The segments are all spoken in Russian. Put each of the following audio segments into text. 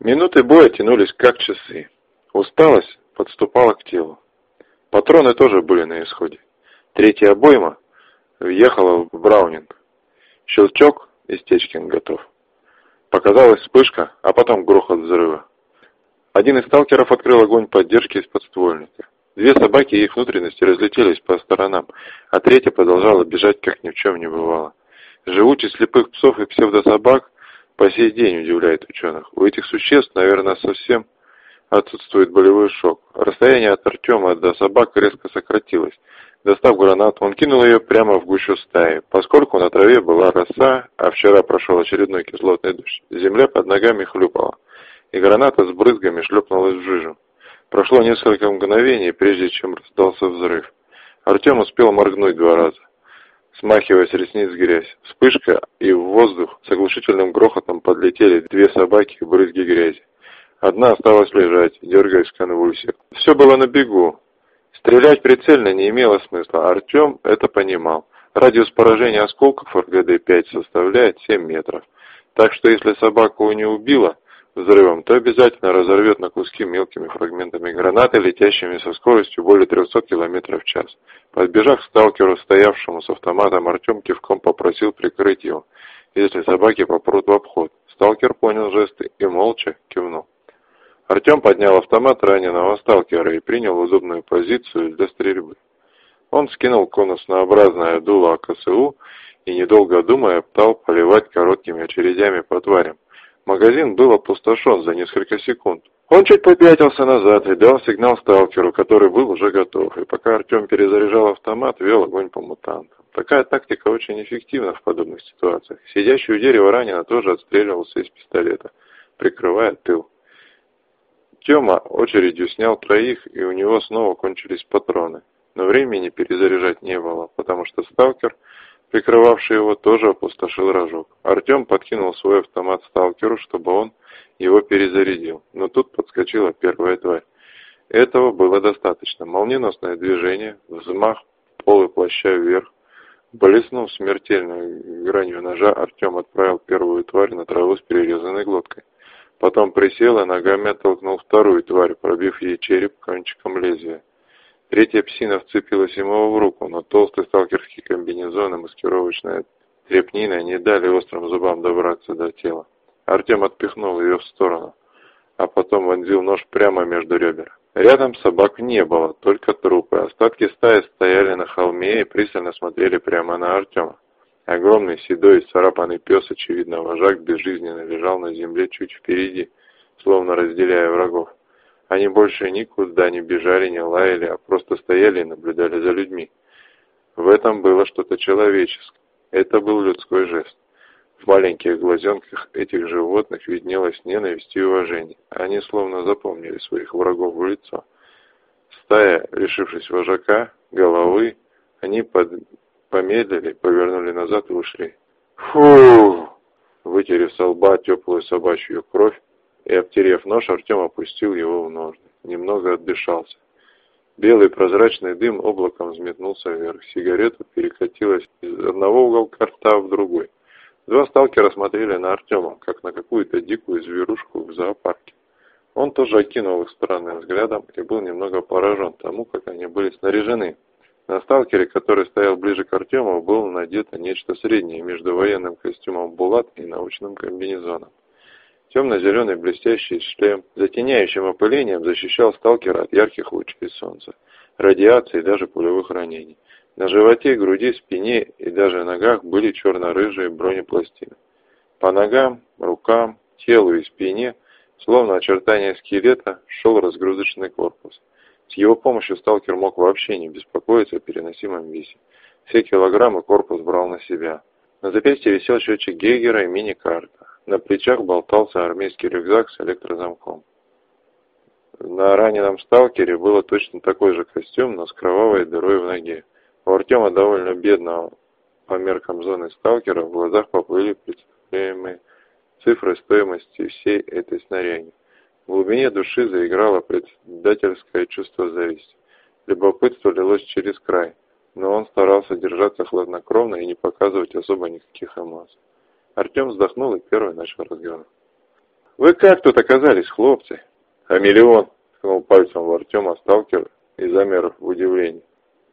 Минуты боя тянулись как часы. Усталость подступала к телу. Патроны тоже были на исходе. Третья обойма въехала в Браунинг. Щелчок, и Стечкин готов. Показалась вспышка, а потом грохот взрыва. Один из сталкеров открыл огонь поддержки из подствольника. Две собаки и их внутренности разлетелись по сторонам, а третья продолжала бежать, как ни в чем не бывало. Живучесть слепых псов и псевдособак по сей день удивляет ученых. У этих существ, наверное, совсем отсутствует болевой шок. Расстояние от Артема до собак резко сократилось. Достав гранату, он кинул ее прямо в гущу стаи. Поскольку на траве была роса, а вчера прошел очередной кислотный дождь, земля под ногами хлюпала, и граната с брызгами шлепнулась в жижу. Прошло несколько мгновений, прежде чем раздался взрыв. Артем успел моргнуть два раза, смахивая с ресниц грязь. Вспышка, и в воздух с оглушительным грохотом подлетели две собаки и брызги грязи. Одна осталась лежать, дергаясь в конвульсиях. Все было на бегу. Стрелять прицельно не имело смысла. Артем это понимал. Радиус поражения осколков РГД-5 составляет 7 метров. Так что если собаку не убила взрывом, то обязательно разорвет на куски мелкими фрагментами гранаты, летящими со скоростью более 300 км в час. Подбежав к сталкеру, стоявшему с автоматом, Артем кивком попросил прикрыть его, если собаки попрут в обход. Сталкер понял жесты и молча кивнул. Артем поднял автомат раненого сталкера и принял удобную позицию для стрельбы. Он скинул конуснообразное дуло АКСУ и, недолго думая, стал поливать короткими очередями по тварям. Магазин был опустошен за несколько секунд. Он чуть попятился назад и дал сигнал сталкеру, который был уже готов. И пока Артем перезаряжал автомат, вел огонь по мутантам. Такая тактика очень эффективна в подобных ситуациях. Сидящий у дерева ранено тоже отстреливался из пистолета, прикрывая тыл. Тёма очередью снял троих, и у него снова кончились патроны. Но времени перезаряжать не было, потому что сталкер, прикрывавший его, тоже опустошил рожок. Артем подкинул свой автомат сталкеру, чтобы он его перезарядил. Но тут подскочила первая тварь. Этого было достаточно. Молниеносное движение, взмах полы плаща вверх. Блеснув смертельной гранью ножа, Артем отправил первую тварь на траву с перерезанной глоткой. Потом присел и ногами оттолкнул вторую тварь, пробив ей череп кончиком лезвия. Третья псина вцепилась ему в руку, но толстый сталкерский комбинезон и маскировочная трепнина не дали острым зубам добраться до тела. Артем отпихнул ее в сторону, а потом вонзил нож прямо между ребер. Рядом собак не было, только трупы. Остатки стаи стояли на холме и пристально смотрели прямо на Артема. Огромный, седой, царапанный пес, очевидно, вожак, безжизненно лежал на земле чуть впереди, словно разделяя врагов. Они больше никуда не бежали, не лаяли, а просто стояли и наблюдали за людьми. В этом было что-то человеческое. Это был людской жест. В маленьких глазенках этих животных виднелась ненависть и уважение. Они словно запомнили своих врагов в лицо. Стая, лишившись вожака, головы, они под помедлили, повернули назад и ушли. Фу! Вытерев со лба теплую собачью кровь и обтерев нож, Артем опустил его в ножны. Немного отдышался. Белый прозрачный дым облаком взметнулся вверх. Сигарета перекатилась из одного уголка рта в другой. Два сталкера смотрели на Артема, как на какую-то дикую зверушку в зоопарке. Он тоже окинул их странным взглядом и был немного поражен тому, как они были снаряжены. На сталкере, который стоял ближе к Артему, было надето нечто среднее между военным костюмом Булат и научным комбинезоном. Темно-зеленый блестящий шлем, затеняющим опылением, защищал сталкера от ярких лучей солнца, радиации и даже пулевых ранений. На животе, груди, спине и даже ногах были черно-рыжие бронепластины. По ногам, рукам, телу и спине, словно очертания скелета, шел разгрузочный корпус. С его помощью сталкер мог вообще не беспокоиться о переносимом весе. Все килограммы корпус брал на себя. На запястье висел счетчик Гейгера и мини-карта. На плечах болтался армейский рюкзак с электрозамком. На раненом сталкере было точно такой же костюм, но с кровавой дырой в ноге. У Артема довольно бедного по меркам зоны сталкера в глазах поплыли представляемые цифры стоимости всей этой снаряги. В глубине души заиграло предательское чувство зависти. Любопытство лилось через край, но он старался держаться хладнокровно и не показывать особо никаких эмоций. Артем вздохнул и первый начал разговор. Вы как тут оказались, хлопцы? А миллион, ткнул пальцем в Артема сталкер и замер в удивлении.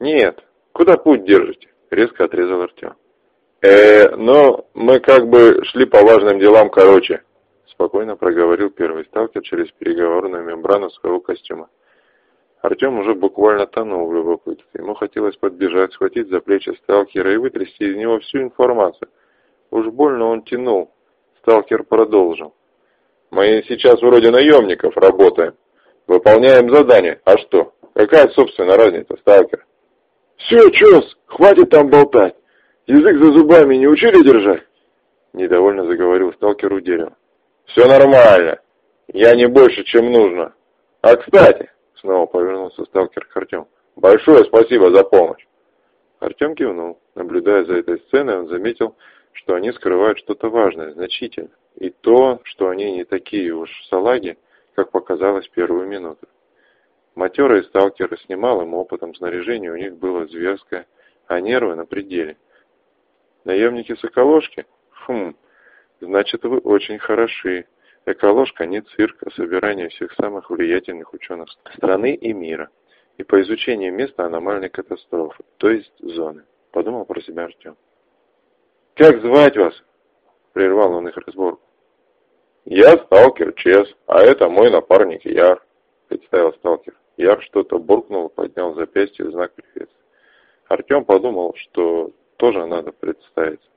Нет, куда путь держите? Резко отрезал Артем. Э, ну, мы как бы шли по важным делам короче, спокойно проговорил первый сталкер через переговорную мембрану своего костюма. Артем уже буквально тонул в любопытстве. Ему хотелось подбежать, схватить за плечи сталкера и вытрясти из него всю информацию. Уж больно он тянул. Сталкер продолжил. «Мы сейчас вроде наемников работаем. Выполняем задание. А что? Какая, собственно, разница, сталкер?» «Все, чес, хватит там болтать. Язык за зубами не учили держать?» Недовольно заговорил сталкер у дерева. «Все нормально. Я не больше, чем нужно. А, кстати, Снова повернулся сталкер к Артему. «Большое спасибо за помощь!» Артем кивнул. Наблюдая за этой сценой, он заметил, что они скрывают что-то важное, значительное. И то, что они не такие уж салаги, как показалось первую минуту. Матерые сталкеры с немалым опытом снаряжения у них было зверское, а нервы на пределе. Наемники Соколожки? Хм, значит вы очень хороши. Эколожка не цирк, а собирание всех самых влиятельных ученых страны и мира. И по изучению места аномальной катастрофы, то есть зоны. Подумал про себя Артем. «Как звать вас?» Прервал он их разборку. «Я сталкер Чес, а это мой напарник Яр», представил сталкер. Яр что-то буркнул поднял запястье в знак приветствия. Артем подумал, что тоже надо представиться.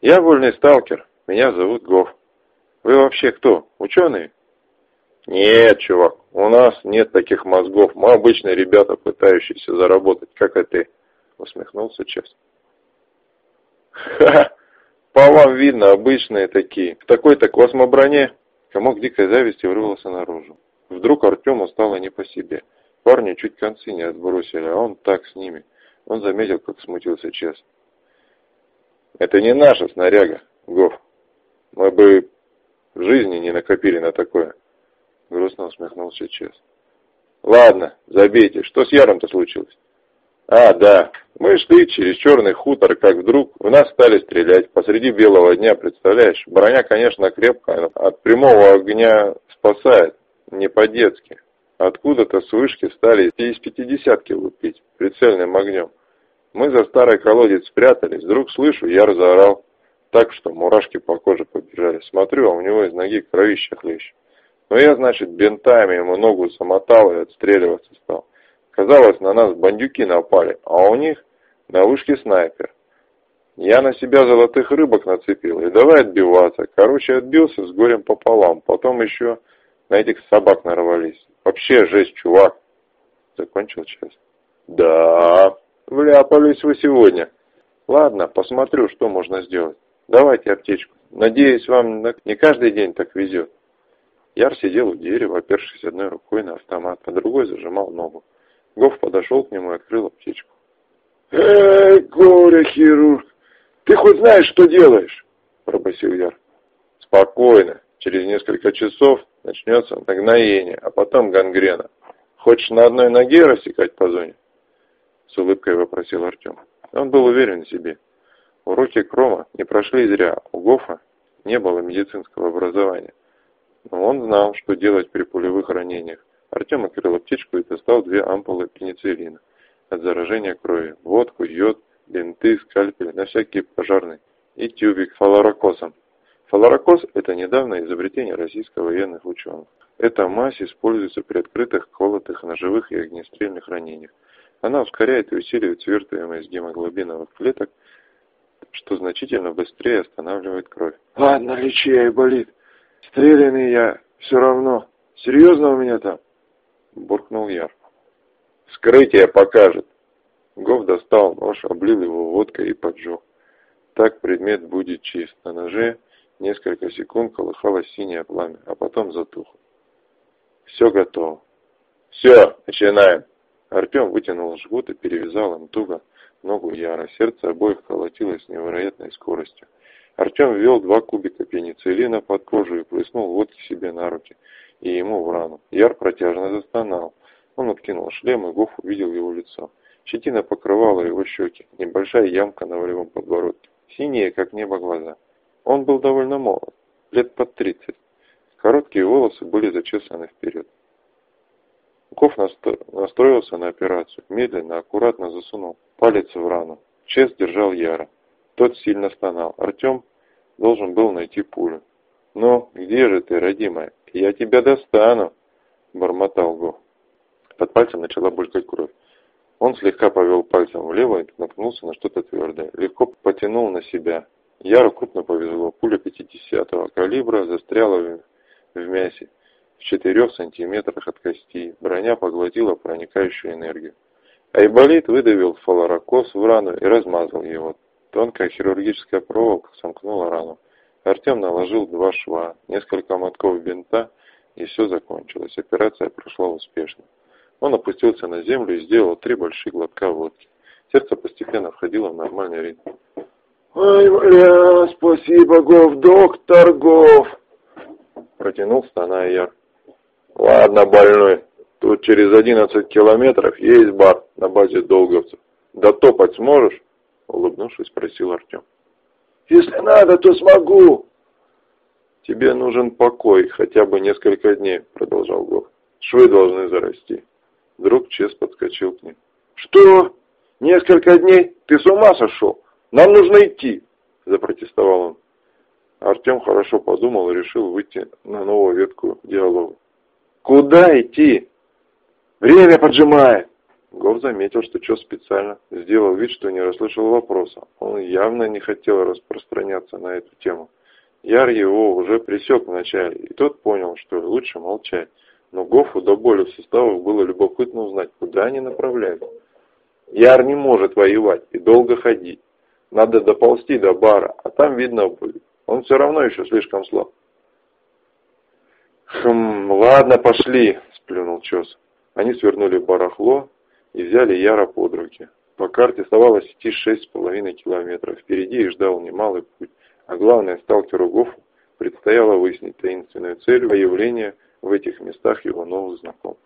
«Я вольный сталкер, меня зовут Гоф. Вы вообще кто? Ученые? Нет, чувак, у нас нет таких мозгов. Мы обычные ребята, пытающиеся заработать, как и ты. Усмехнулся Чес. Ха, по вам видно, обычные такие. В такой-то космоброне. Комок дикой зависти вырвался наружу. Вдруг Артему стало не по себе. Парни чуть концы не отбросили, а он так с ними. Он заметил, как смутился Чес. Это не наша снаряга, Гов. Мы бы в жизни не накопили на такое. Грустно усмехнулся Чес. Ладно, забейте. Что с Яром-то случилось? А, да. Мы шли через черный хутор, как вдруг в нас стали стрелять посреди белого дня, представляешь? Броня, конечно, крепкая, но от прямого огня спасает. Не по-детски. Откуда-то с вышки стали из пятидесятки лупить прицельным огнем. Мы за старой колодец спрятались. Вдруг слышу, Яр заорал так, что мурашки по коже побежали. Смотрю, а у него из ноги кровища хлещет. Но я, значит, бинтами ему ногу замотал и отстреливаться стал. Казалось, на нас бандюки напали, а у них на вышке снайпер. Я на себя золотых рыбок нацепил и давай отбиваться. Короче, отбился с горем пополам. Потом еще на этих собак нарвались. Вообще жесть, чувак. Закончил час. Да, вляпались вы сегодня. Ладно, посмотрю, что можно сделать. Давайте аптечку. Надеюсь, вам не каждый день так везет. Яр сидел у дерева, опершись одной рукой на автомат, а другой зажимал ногу. Гоф подошел к нему и открыл аптечку. «Эй, горе-хирург, ты хоть знаешь, что делаешь?» – пробасил Яр. «Спокойно. Через несколько часов начнется нагноение, а потом гангрена. Хочешь на одной ноге рассекать по зоне?» С улыбкой вопросил Артем. Он был уверен в себе. Уроки Крома не прошли зря, у Гофа не было медицинского образования. Но он знал, что делать при пулевых ранениях. Артем открыл аптечку и достал две ампулы пенициллина от заражения крови, водку, йод, бинты, скальпель, на всякие пожарные и тюбик фаларокосом. Фаларокос – это недавнее изобретение российско-военных ученых. Эта мазь используется при открытых, колотых, ножевых и огнестрельных ранениях. Она ускоряет и усиливает свертываемость гемоглобиновых клеток – что значительно быстрее останавливает кровь. Ладно, лечи, болит. Стрелянный я все равно. Серьезно у меня там? Буркнул Яр. Скрытие покажет. Гов достал нож, облил его водкой и поджег. Так предмет будет чист. На ноже несколько секунд колыхалось синее пламя, а потом затухло. Все готово. Все, начинаем. Артем вытянул жгут и перевязал им туго ногу Яра. Сердце обоих колотилось с невероятной скоростью. Артем ввел два кубика пенициллина под кожу и плеснул водки себе на руки и ему в рану. Яр протяжно застонал. Он откинул шлем, и Гоф увидел его лицо. Щетина покрывала его щеки, небольшая ямка на волевом подбородке, синие, как небо, глаза. Он был довольно молод, лет под тридцать. Короткие волосы были зачесаны вперед. Ков настроился на операцию, медленно, аккуратно засунул палец в рану. Чес держал Яра. Тот сильно стонал. Артем должен был найти пулю. «Ну, где же ты, родимая? Я тебя достану!» – бормотал Гов. Под пальцем начала булькать кровь. Он слегка повел пальцем влево и наткнулся на что-то твердое. Легко потянул на себя. Яру крупно повезло. Пуля 50-го калибра застряла в, мясе в четырех сантиметрах от кости. Броня поглотила проникающую энергию. Айболит выдавил фаларокос в рану и размазал его. Тонкая хирургическая проволока сомкнула рану. Артем наложил два шва, несколько мотков бинта, и все закончилось. Операция прошла успешно. Он опустился на землю и сделал три больших глотка водки. Сердце постепенно входило в нормальный ритм. «Ай, бля, спасибо, Гов, доктор Гов!» Протянул стоная Яр. «Ладно, больной, тут через одиннадцать километров есть бар на базе долговцев. Дотопать сможешь?» Улыбнувшись, спросил Артем. «Если надо, то смогу!» «Тебе нужен покой, хотя бы несколько дней», — продолжал Гов. «Швы должны зарасти». Вдруг Чес подскочил к ним. «Что? Несколько дней? Ты с ума сошел? Нам нужно идти!» Запротестовал он. Артем хорошо подумал и решил выйти на новую ветку диалога. «Куда идти? Время поджимает!» Гов заметил, что Чес специально сделал вид, что не расслышал вопроса. Он явно не хотел распространяться на эту тему. Яр его уже присек вначале, и тот понял, что лучше молчать. Но Гофу до боли в суставах было любопытно узнать, куда они направляются. Яр не может воевать и долго ходить. Надо доползти до бара, а там видно будет. Он все равно еще слишком слаб. «Хм, ладно, пошли», — сплюнул Чес. Они свернули барахло и взяли Яра под руки. По карте оставалось идти шесть с половиной километров. Впереди их ждал немалый путь. А главное, сталкеру Гофу предстояло выяснить таинственную цель появления в этих местах его новых знакомых.